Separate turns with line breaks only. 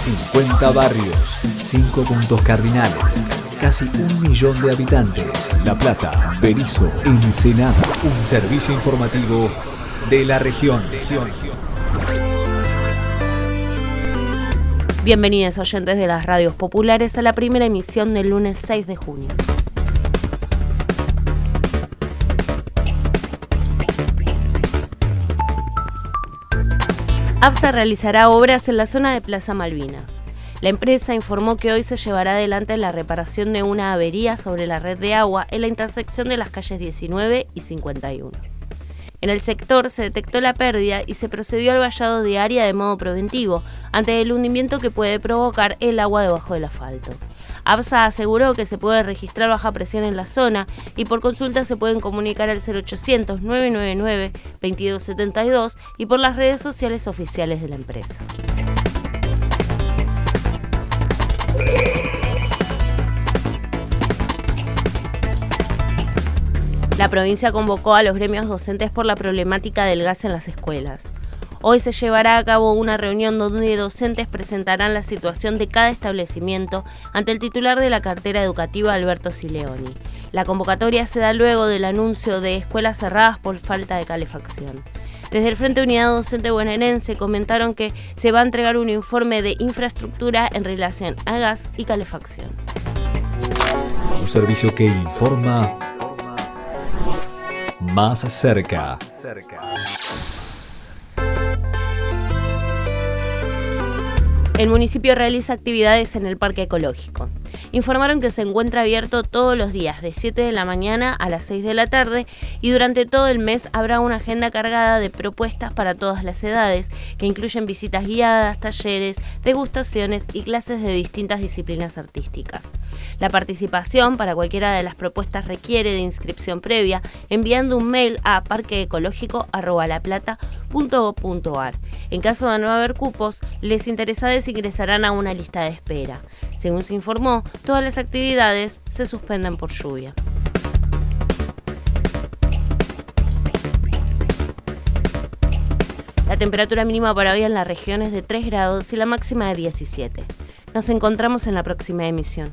50 barrios, 5 puntos cardinales, casi un millón de habitantes. La Plata, Berizo, Ensenada. Un servicio informativo de la región.
Bienvenidos oyentes de las radios populares a la primera emisión del lunes 6 de junio. APSA realizará obras en la zona de Plaza Malvinas. La empresa informó que hoy se llevará adelante la reparación de una avería sobre la red de agua en la intersección de las calles 19 y 51. En el sector se detectó la pérdida y se procedió al vallado de área de modo preventivo ante el hundimiento que puede provocar el agua debajo del asfalto. ABSA aseguró que se puede registrar baja presión en la zona y por consulta se pueden comunicar al 0800 999 2272 y por las redes sociales oficiales de la empresa. La provincia convocó a los gremios docentes por la problemática del gas en las escuelas. Hoy se llevará a cabo una reunión donde docentes presentarán la situación de cada establecimiento ante el titular de la cartera educativa Alberto Sileoni. La convocatoria se da luego del anuncio de escuelas cerradas por falta de calefacción. Desde el Frente Unidad Docente Bonaerense comentaron que se va a entregar un informe de infraestructura en relación a gas y calefacción.
Un servicio que informa más cerca.
El municipio realiza actividades en el parque ecológico. Informaron que se encuentra abierto todos los días de 7 de la mañana a las 6 de la tarde y durante todo el mes habrá una agenda cargada de propuestas para todas las edades que incluyen visitas guiadas, talleres, degustaciones y clases de distintas disciplinas artísticas. La participación para cualquiera de las propuestas requiere de inscripción previa enviando un mail a parqueecológico.laplata.gov.ar. En caso de no haber cupos, les interesados ingresarán a una lista de espera. Según se informó, todas las actividades se suspenden por lluvia. La temperatura mínima para hoy en la región es de 3 grados y la máxima de 17. Nos encontramos en la próxima emisión